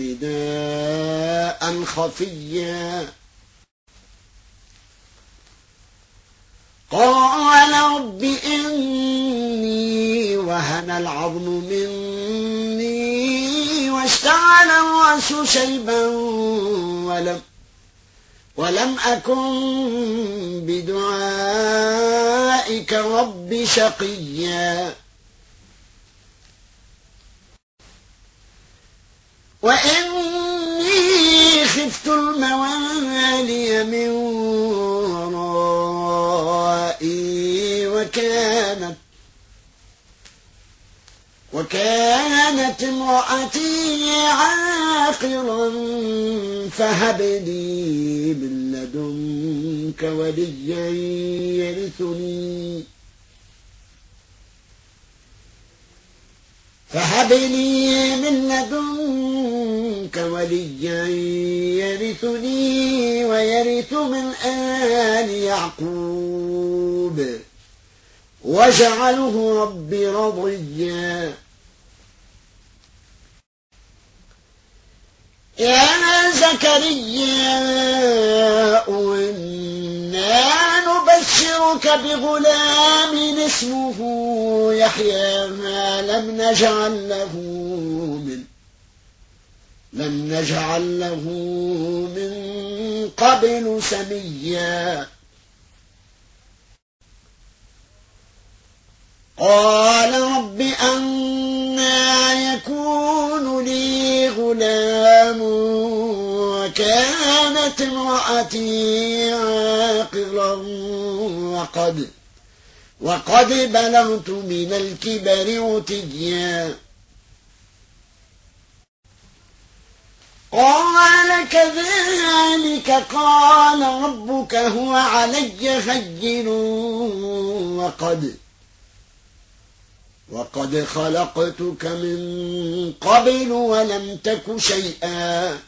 نداء خفيا. قال رب إني وهن العظم مني واشتعل الرأس شيبا ولم ولم أكن بدعائك رب شقيا. وإني خفت الموالي من ورائي وكانت وكانت امرأتي عاقرا فهب لي من لدنك وليا يرثني فهب لي من لدنك وليا يرثني ويرث من آل يعقوب. واجعله رب رضيا. يا زكريا نبشرك بغلام اسمه يحيى ما لم نجعل له من لم نجعل له من قبل سميا. قال رب أنا يكون لي غلام وكانت امرأتي عاقرا وقد وقد بلغت من الكبر عتيا. قال كذلك قال ربك هو علي خير وقد وقد خلقتك من قبل ولم تك شيئا.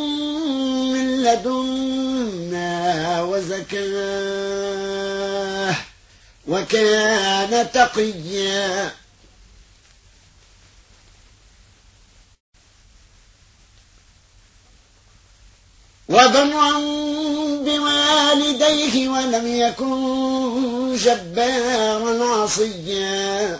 لدنا وزكاة وكان تقيا. وبرا بوالديه ولم يكن جبارا عصيا.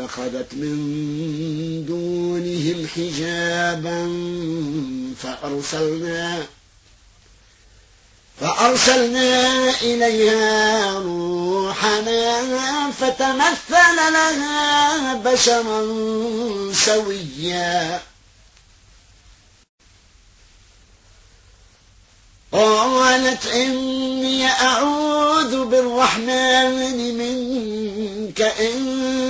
فاتخذت من دونهم حجابا فأرسلنا فأرسلنا إليها روحنا فتمثل لها بشرا سويا. قالت إني أعوذ بالرحمن منك إن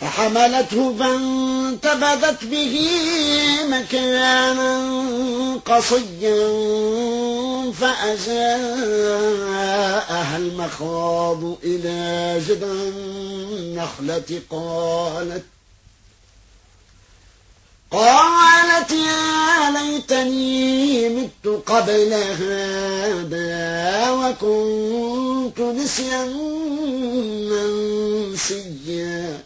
فحملته فانتبذت به مكانا قصيا فأزاءها المخاض إلى جذع النخلة قالت قالت يا ليتني مت قبل هذا وكنت نسيا منسيا.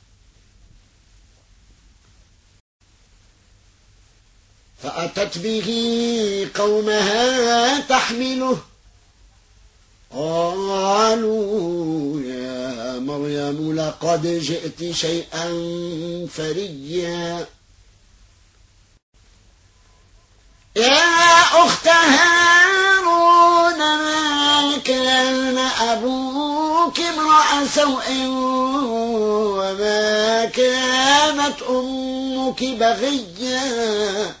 فأتت به قومها تحمله. قالوا يا مريم لقد جئت شيئا فريا. يا أخت هارون ما كان أبوك امرأ سوء؟ وما كانت أمك بغيا؟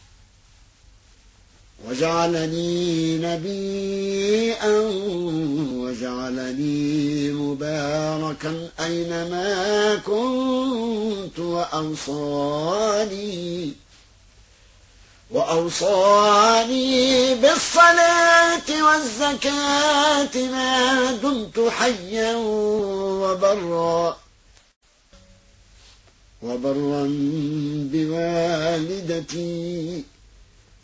وجعلني نبيا وجعلني مباركا أينما كنت وأوصاني وأوصاني بالصلاة والزكاة ما دمت حيا وبرا وبرا بوالدتي.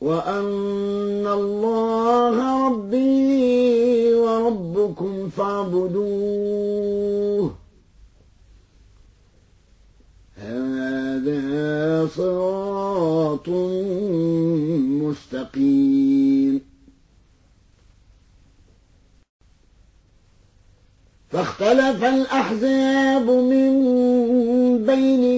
وأن الله ربي وربكم فاعبدوه هذا صراط مستقيم فاختلف الأحزاب من بينهم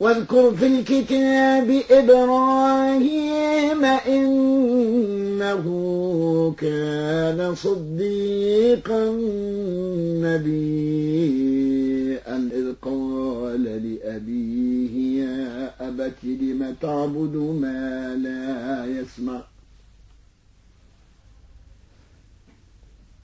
واذكر في الكتاب إبراهيم إنه كان صديقا نبيا إذ قال لأبيه يا أبت لم تعبد ما لا يسمع؟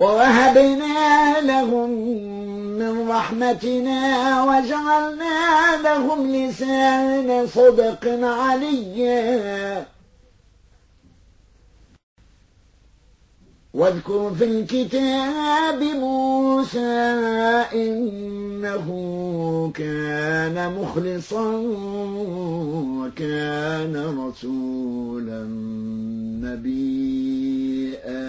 ووهبنا لهم من رحمتنا وجعلنا لهم لسان صدق عليا. واذكر في الكتاب موسى إنه كان مخلصا وكان رسولا نبيئا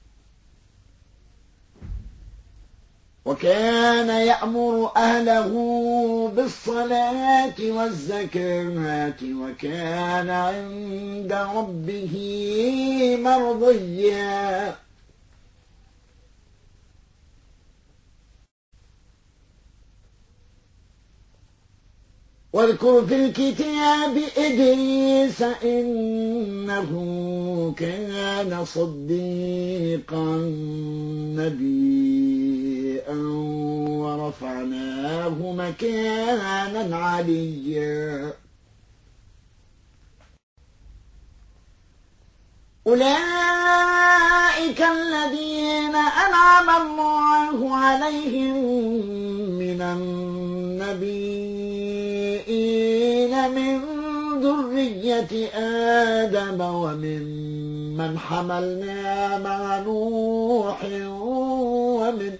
وكان يأمر أهله بالصلاة والزكاة وكان عند ربه مرضيا. واذكر في الكتاب إدريس إنه كان صديقا نبيا ورفعناه مكانا عليا. أولئك الذين أنعم الله عليهم من النبيين آدم ومن من حملنا مع نوح ومن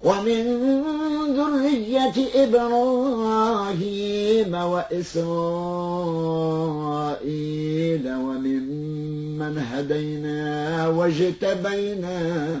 ومن ذرية إبراهيم وإسرائيل وممن هدينا واجتبينا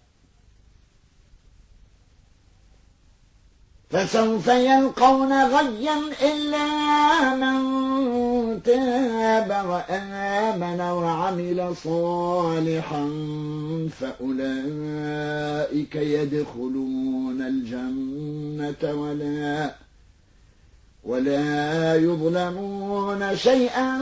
فسوف يلقون غيا إلا من تاب وآمن وعمل صالحا فأولئك يدخلون الجنة ولا ولا يظلمون شيئا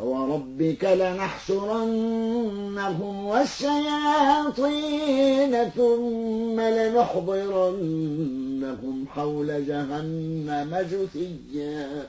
فوربك لنحشرنهم والشياطين ثم لنحضرنهم حول جهنم جثيا.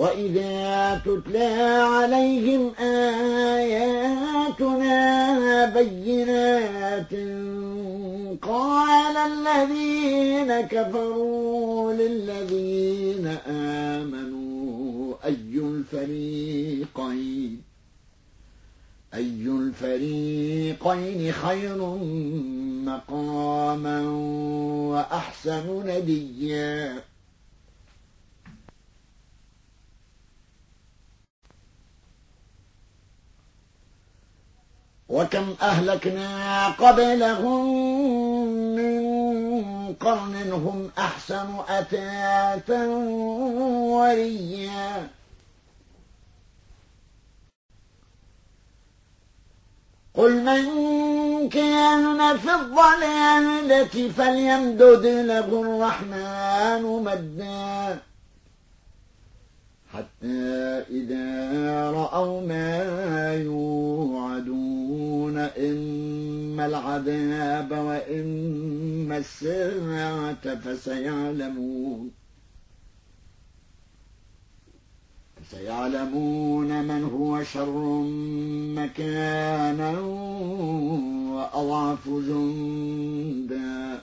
وإذا تتلى عليهم آياتنا بينات قال الذين كفروا للذين آمنوا أي الفريقين أي الفريقين خير مقاما وأحسن نديا وكم أهلكنا قبلهم من قرن هم أحسن أتاتا وريا. قل من كان في الضلالة فليمدد له الرحمن مدا. حتى إذا رأوا ما يوعدون إما العذاب وإما الساعة فسيعلمون. فسيعلمون من هو شر مكانا وأضعف جندا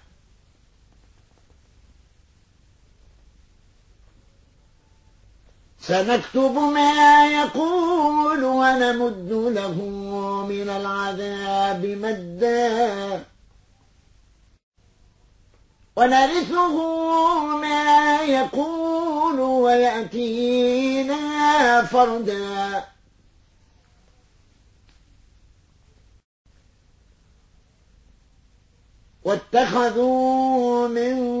سنكتب ما يقول ونمد له من العذاب مدا. ونرثه ما يقول ويأتينا فردا. واتخذوا من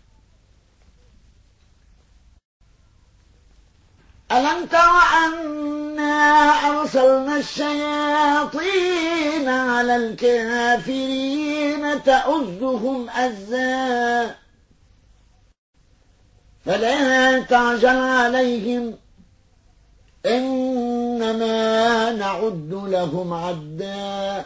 ألم تر أنا أرسلنا الشياطين على الكافرين تؤزهم أزا؟ فلا تعجل عليهم إنما نعد لهم عدا.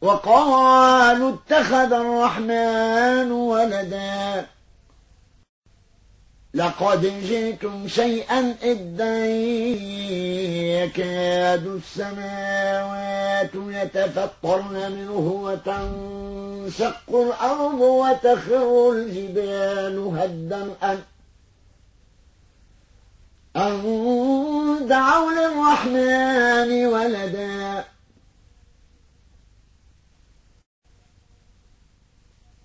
وقالوا اتخذ الرحمن ولدا. لقد جئتم شيئا إدا يكاد السماوات يتفطرن منه وتنشق الأرض وتخر الجبال هدا أن أن دعوا للرحمن ولدا.